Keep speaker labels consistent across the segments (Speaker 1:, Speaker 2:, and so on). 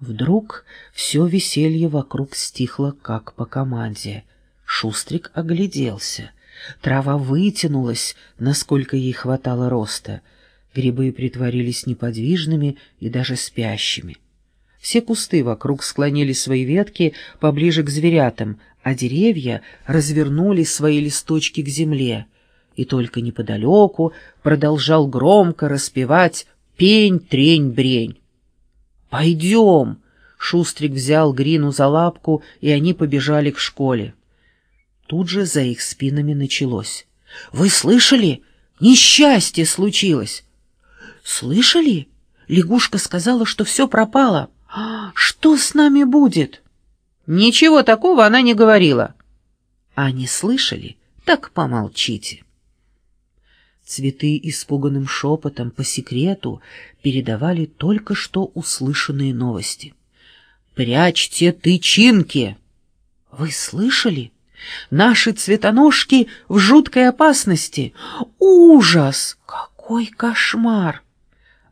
Speaker 1: Вдруг все веселье вокруг стихло, как по команде. Шустрик огляделся. Трава вытянулась, насколько ей хватало роста. Грибы притворились неподвижными и даже спящими. Все кусты вокруг склонили свои ветки поближе к зверятам, а деревья развернули свои листочки к земле. И только неподалеку продолжал громко распевать «Пень, трень, брень». «Пойдем!» Шустрик взял Грину за лапку, и они побежали к школе. Тут же за их спинами началось. «Вы слышали? Несчастье случилось!» «Слышали? Лягушка сказала, что все пропало. Что с нами будет?»
Speaker 2: «Ничего такого она не говорила».
Speaker 1: «А не слышали? Так помолчите». Цветы испуганным шепотом по секрету передавали только что услышанные новости. «Прячьте тычинки!» «Вы слышали? Наши цветоножки в жуткой опасности! Ужас! Какой кошмар!»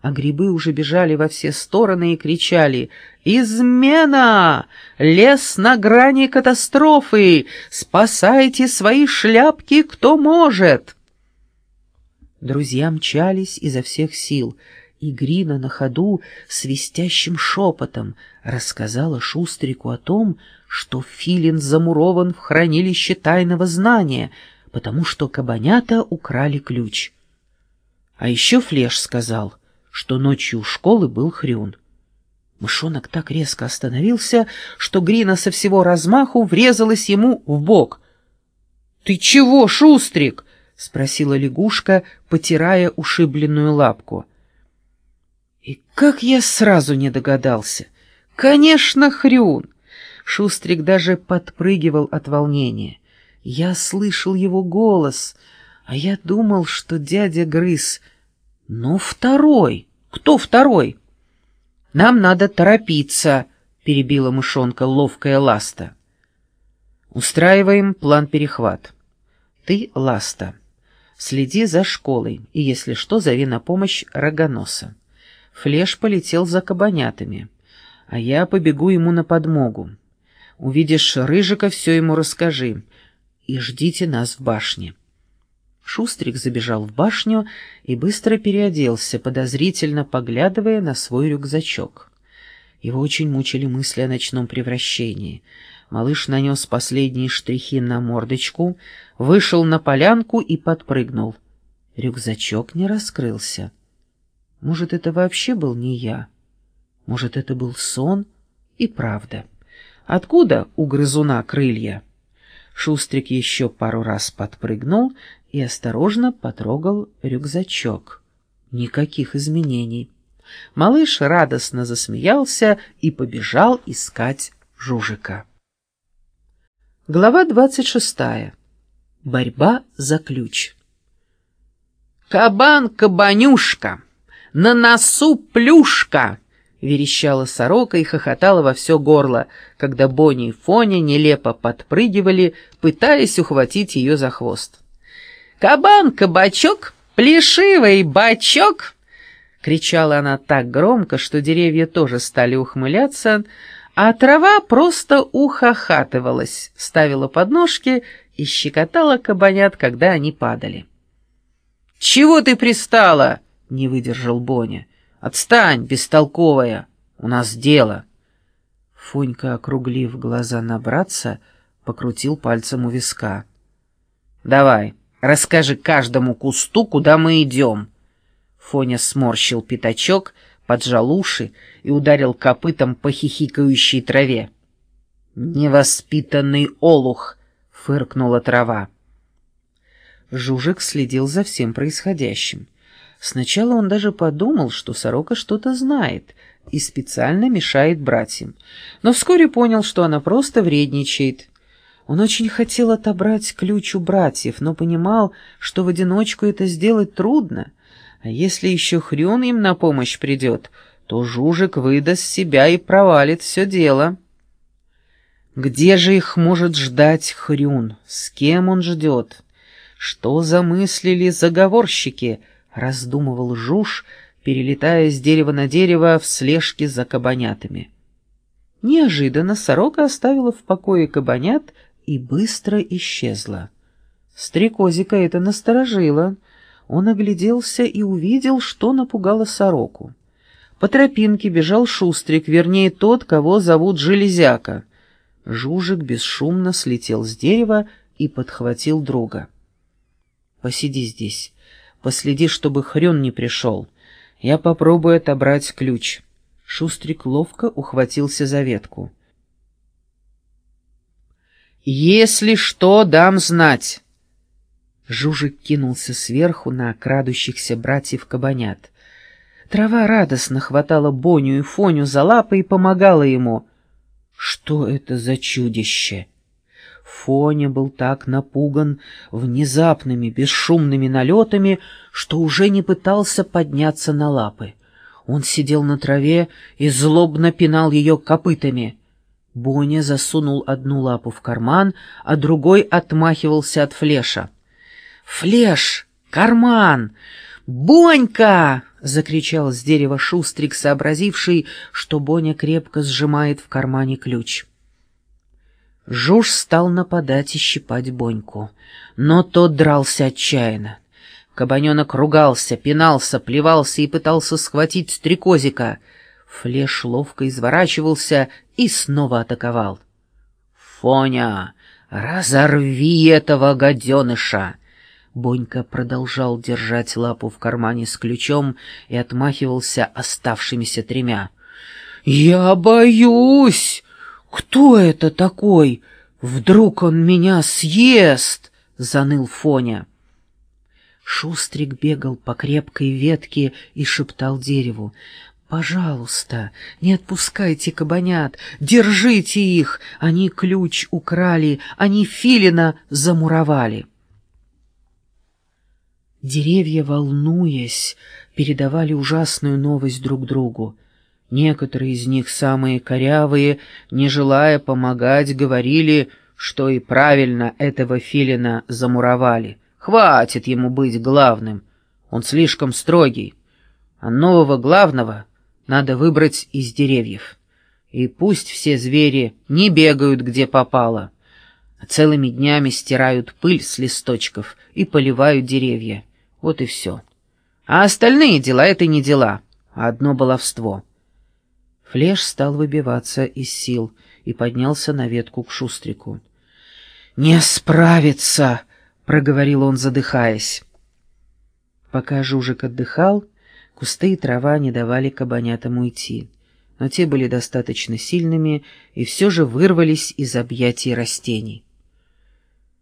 Speaker 1: А грибы уже бежали во все стороны и кричали «Измена! Лес на грани катастрофы! Спасайте свои шляпки, кто может!» Друзья мчались изо всех сил, и Грина на ходу свистящим шепотом рассказала Шустрику о том, что Филин замурован в хранилище тайного знания, потому что кабанята украли ключ. А еще Флеш сказал, что ночью у школы был хрюн. Мышонок так резко остановился, что Грина со всего размаху врезалась ему в бок. «Ты чего, Шустрик?» — спросила лягушка, потирая ушибленную лапку. И как я сразу не догадался! Конечно, Хрюн! Шустрик даже подпрыгивал от волнения. Я слышал его голос, а я думал, что дядя грыз. Но второй! Кто второй? Нам надо торопиться, перебила мышонка ловкая ласта. Устраиваем план перехват. Ты ласта. Следи за школой, и, если что, зови на помощь рогоноса. Флеш полетел за кабанятами, а я побегу ему на подмогу. Увидишь Рыжика, все ему расскажи, и ждите нас в башне». Шустрик забежал в башню и быстро переоделся, подозрительно поглядывая на свой рюкзачок. Его очень мучили мысли о ночном превращении — Малыш нанес последние штрихи на мордочку, вышел на полянку и подпрыгнул. Рюкзачок не раскрылся. Может, это вообще был не я? Может, это был сон? И правда. Откуда у грызуна крылья? Шустрик еще пару раз подпрыгнул и осторожно потрогал рюкзачок. Никаких изменений. Малыш радостно засмеялся и побежал искать Жужика. Глава 26. Борьба за ключ. «Кабан-кабанюшка! На носу плюшка!» — верещала сорока и хохотала во все горло, когда Бонни и Фоня нелепо подпрыгивали, пытаясь ухватить ее за хвост. «Кабан-кабачок! Плешивый бачок!» — кричала она так громко, что деревья тоже стали ухмыляться, — а трава просто ухахатывалась, ставила подножки и щекотала кабанят, когда они падали. «Чего ты пристала?» — не выдержал Боня. «Отстань, бестолковая! У нас дело!» Фунька, округлив глаза на братца, покрутил пальцем у виска. «Давай, расскажи каждому кусту, куда мы идем!» Фоня сморщил пятачок — поджал уши и ударил копытом по хихикающей траве. «Невоспитанный олух!» — фыркнула трава. Жужик следил за всем происходящим. Сначала он даже подумал, что сорока что-то знает и специально мешает братьям, но вскоре понял, что она просто вредничает. Он очень хотел отобрать ключ у братьев, но понимал, что в одиночку это сделать трудно — а если еще Хрюн им на помощь придет, то Жужик выдаст себя и провалит все дело. Где же их может ждать Хрюн? С кем он ждет? Что замыслили заговорщики? Раздумывал Жуж, перелетая с дерева на дерево в слежке за кабанятами. Неожиданно сорока оставила в покое кабанят и быстро исчезла. Стрекозика это насторожило. Он огляделся и увидел, что напугало сороку. По тропинке бежал Шустрик, вернее, тот, кого зовут Железяка. Жужик бесшумно слетел с дерева и подхватил друга. «Посиди здесь, последи, чтобы хрен не пришел. Я попробую отобрать ключ». Шустрик ловко ухватился за ветку. «Если что, дам знать!» Жужик кинулся сверху на крадущихся братьев-кабанят. Трава радостно хватала Боню и Фоню за лапы и помогала ему. Что это за чудище? Фоня был так напуган внезапными бесшумными налетами, что уже не пытался подняться на лапы. Он сидел на траве и злобно пинал ее копытами. Боня засунул одну лапу в карман, а другой отмахивался от флеша. «Флеш! Карман! Бонька!» — закричал с дерева Шустрик, сообразивший, что Боня крепко сжимает в кармане ключ. Жуж стал нападать и щипать Боньку, но тот дрался отчаянно. Кабаненок ругался, пинался, плевался и пытался схватить стрекозика. Флеш ловко изворачивался и снова атаковал. «Фоня, разорви этого гаденыша!» Бонька продолжал держать лапу в кармане с ключом и отмахивался оставшимися тремя. «Я боюсь! Кто это такой? Вдруг он меня съест!» — заныл Фоня. Шустрик бегал по крепкой ветке и шептал дереву. «Пожалуйста, не отпускайте кабанят, держите их! Они ключ украли, они филина замуровали!» Деревья, волнуясь, передавали ужасную новость друг другу. Некоторые из них, самые корявые, не желая помогать, говорили, что и правильно этого филина замуровали. Хватит ему быть главным, он слишком строгий. А нового главного надо выбрать из деревьев. И пусть все звери не бегают, где попало, а целыми днями стирают пыль с листочков и поливают деревья. Вот и все. А остальные дела — это не дела, а одно баловство. Флеш стал выбиваться из сил и поднялся на ветку к Шустрику. «Не справится!» — проговорил он, задыхаясь. Пока Жужик отдыхал, кусты и трава не давали кабанятам уйти, но те были достаточно сильными и все же вырвались из объятий растений.